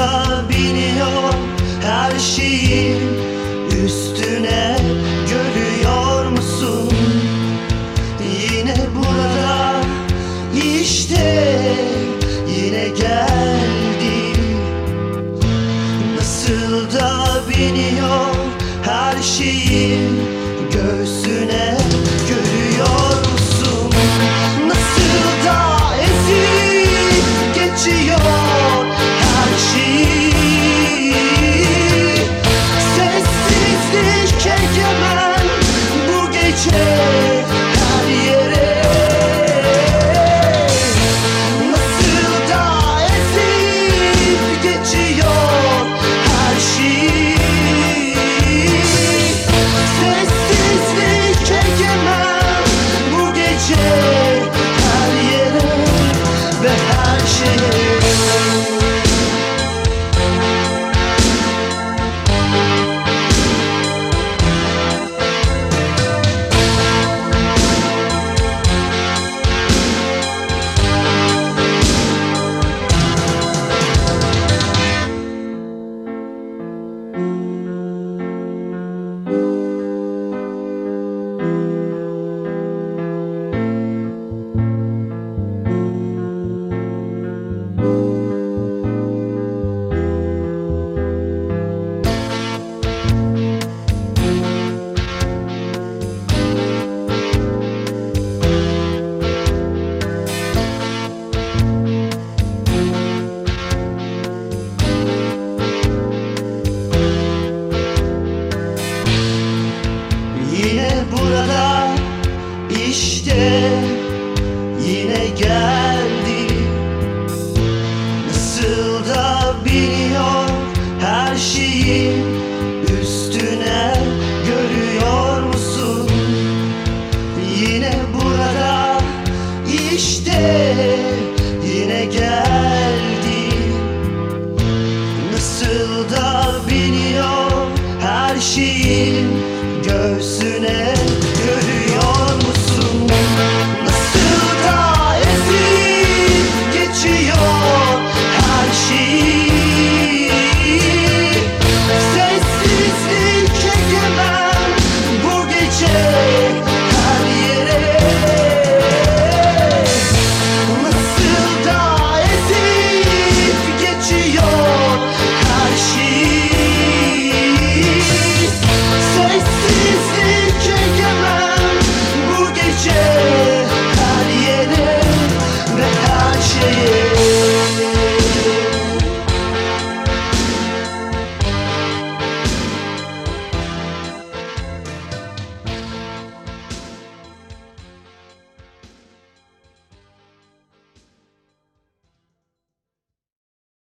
da biniyor her şeyin üstüne Görüyor musun? Yine burada işte yine geldi Nasıl da biniyor her şeyin her yine geldi. Nasıl da biniyor her şeyin göğsüne